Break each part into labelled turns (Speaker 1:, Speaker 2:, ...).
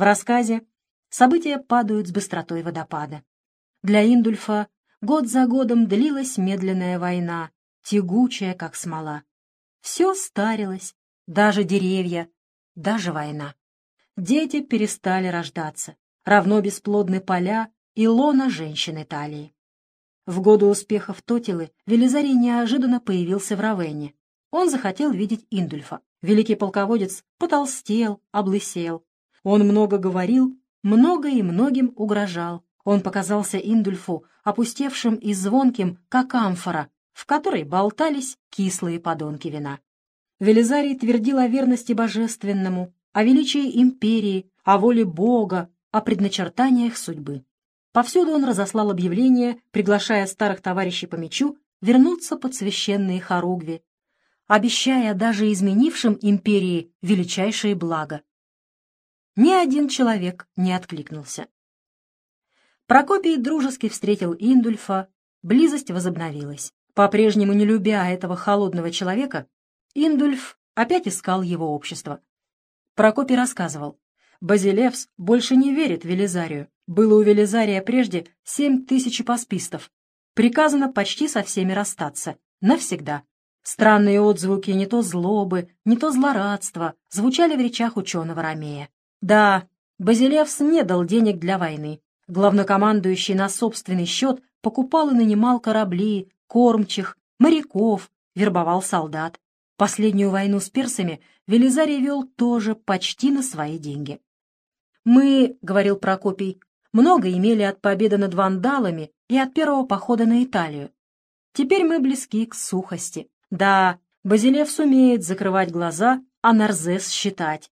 Speaker 1: В рассказе события падают с быстротой водопада. Для Индульфа год за годом длилась медленная война, тягучая, как смола. Все старилось, даже деревья, даже война. Дети перестали рождаться, равно бесплодны поля и лона женщин Италии. В годы успехов Тотилы Велизарий неожиданно появился в Равенне. Он захотел видеть Индульфа. Великий полководец потолстел, облысел. Он много говорил, много и многим угрожал. Он показался Индульфу опустевшим и звонким, как амфора, в которой болтались кислые подонки вина. Велизарий твердил о верности божественному, о величии империи, о воле Бога, о предначертаниях судьбы. Повсюду он разослал объявления, приглашая старых товарищей по мечу вернуться под священные хоругви, обещая даже изменившим империи величайшие блага. Ни один человек не откликнулся. Прокопий дружески встретил Индульфа, близость возобновилась. По-прежнему не любя этого холодного человека, Индульф опять искал его общество. Прокопий рассказывал, Базилевс больше не верит Велизарию. Было у Велизария прежде семь тысяч паспистов. Приказано почти со всеми расстаться. Навсегда. Странные отзвуки не то злобы, не то злорадства звучали в речах ученого Ромея. Да, Базилевс не дал денег для войны. Главнокомандующий на собственный счет покупал и нанимал корабли, кормчих, моряков, вербовал солдат. Последнюю войну с персами Велизарий вел тоже почти на свои деньги. «Мы, — говорил Прокопий, — много имели от победы над вандалами и от первого похода на Италию. Теперь мы близки к сухости. Да, Базилев сумеет закрывать глаза, а Нарзес считать.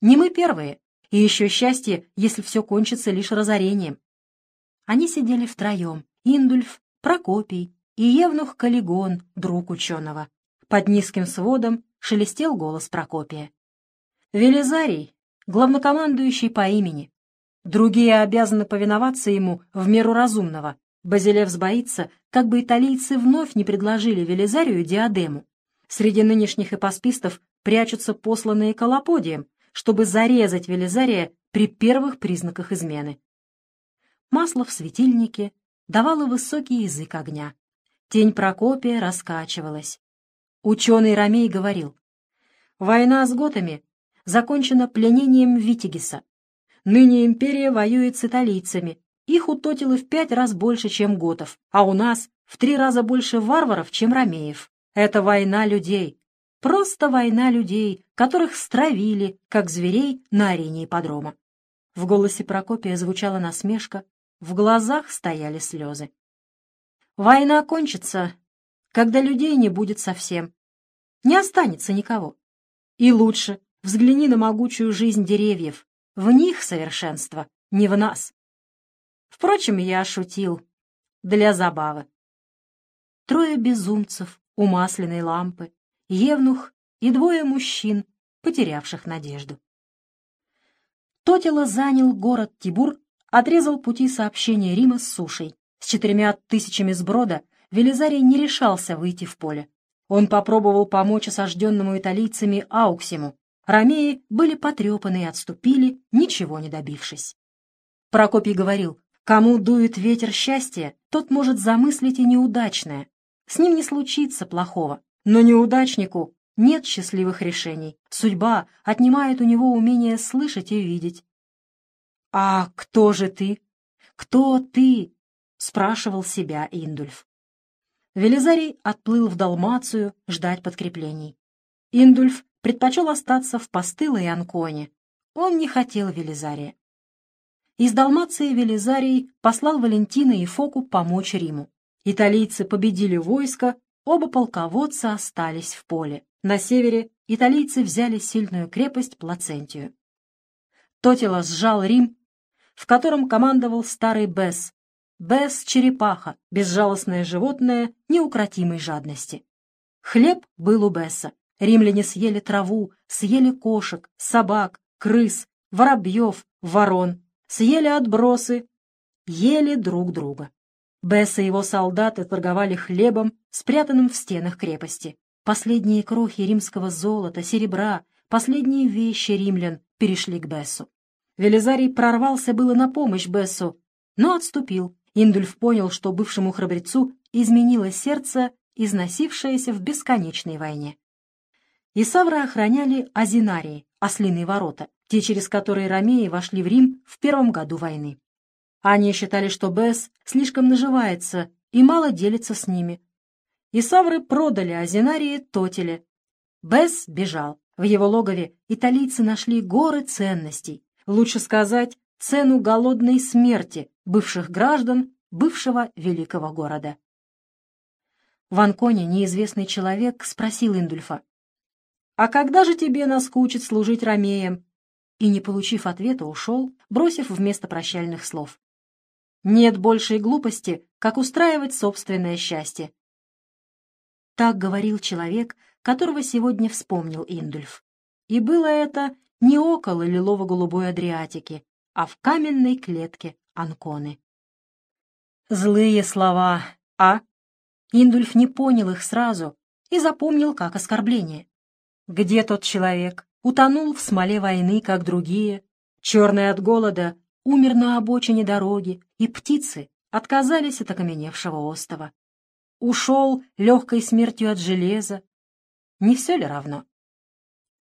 Speaker 1: Не мы первые, и еще счастье, если все кончится лишь разорением. Они сидели втроем, Индульф, Прокопий и Евнух Каллигон, друг ученого. Под низким сводом шелестел голос Прокопия. Велизарий, главнокомандующий по имени. Другие обязаны повиноваться ему в меру разумного. Базилевс боится, как бы италийцы вновь не предложили Велизарию диадему. Среди нынешних эпоспистов прячутся посланные колоподием, чтобы зарезать Велизария при первых признаках измены. Масло в светильнике давало высокий язык огня. Тень Прокопия раскачивалась. Ученый Ромей говорил, «Война с готами закончена пленением Витигиса. Ныне империя воюет с италийцами. Их у Тотилы в пять раз больше, чем готов, а у нас в три раза больше варваров, чем ромеев. Это война людей. Просто война людей, которых стравили, как зверей на арене ипподрома. В голосе Прокопия звучала насмешка, в глазах стояли слезы. Война кончится, когда людей не будет совсем. Не останется никого. И лучше, Взгляни на могучую жизнь деревьев. В них совершенство, не в нас. Впрочем, я шутил. Для забавы. Трое безумцев у масляной лампы, евнух и двое мужчин, потерявших надежду. Тотила занял город Тибур, отрезал пути сообщения Рима с сушей. С четырьмя тысячами сброда Велизарий не решался выйти в поле. Он попробовал помочь осажденному италийцами Ауксиму, Ромеи были потрепаны и отступили, ничего не добившись. Прокопий говорил, кому дует ветер счастья, тот может замыслить и неудачное. С ним не случится плохого, но неудачнику нет счастливых решений. Судьба отнимает у него умение слышать и видеть. «А кто же ты? Кто ты?» — спрашивал себя Индульф. Велизарий отплыл в Далмацию ждать подкреплений. Индульф предпочел остаться в постылой Анконе. Он не хотел Велизария. Из Далмации Велизарий послал Валентина и Фоку помочь Риму. Италийцы победили войско, оба полководца остались в поле. На севере италийцы взяли сильную крепость Плацентию. Тотила сжал Рим, в котором командовал старый Бес. Бес — черепаха, безжалостное животное неукротимой жадности. Хлеб был у Бесса, Римляне съели траву, съели кошек, собак, крыс, воробьев, ворон, съели отбросы, ели друг друга. Бесс и его солдаты торговали хлебом, спрятанным в стенах крепости. Последние крохи римского золота, серебра, последние вещи римлян перешли к Бессу. Велизарий прорвался было на помощь Бессу, но отступил. Индульф понял, что бывшему храбрецу изменило сердце, износившееся в бесконечной войне. Исавры охраняли Азинарии, ослиные ворота, те, через которые ромеи вошли в Рим в первом году войны. Они считали, что Бесс слишком наживается и мало делится с ними. Исавры продали Азинарии Тотеле. Бесс бежал. В его логове италийцы нашли горы ценностей, лучше сказать, цену голодной смерти бывших граждан бывшего великого города. В Анконе неизвестный человек спросил Индульфа, «А когда же тебе наскучит служить ромеем?» И, не получив ответа, ушел, бросив вместо прощальных слов. «Нет большей глупости, как устраивать собственное счастье». Так говорил человек, которого сегодня вспомнил Индульф. И было это не около лилово-голубой Адриатики, а в каменной клетке Анконы. Злые слова, а? Индульф не понял их сразу и запомнил как оскорбление. Где тот человек? Утонул в смоле войны, как другие. Черный от голода умер на обочине дороги, и птицы отказались от окаменевшего остова. Ушел легкой смертью от железа. Не все ли равно?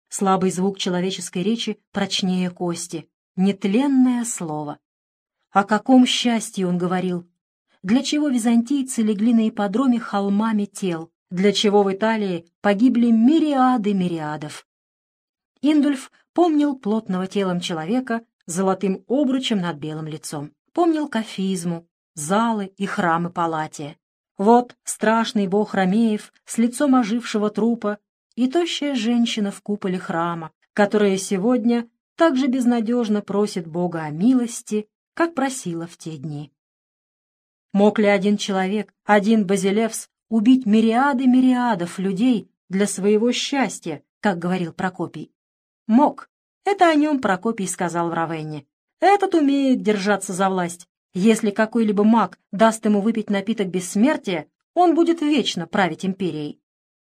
Speaker 1: Слабый звук человеческой речи прочнее кости, нетленное слово. О каком счастье он говорил? Для чего византийцы легли на ипподроме холмами тел? Для чего в Италии погибли мириады мириадов? Индульф помнил плотного телом человека золотым обручем над белым лицом. Помнил кафизму, залы и храмы Палатия. Вот страшный бог Ромеев с лицом ожившего трупа и тощая женщина в куполе храма, которая сегодня так же безнадежно просит Бога о милости, как просила в те дни. Мог ли один человек, один Базилевс, убить мириады мириадов людей для своего счастья, как говорил Прокопий? Мог. Это о нем Прокопий сказал в Равенне. Этот умеет держаться за власть. Если какой-либо маг даст ему выпить напиток бессмертия, он будет вечно править империей.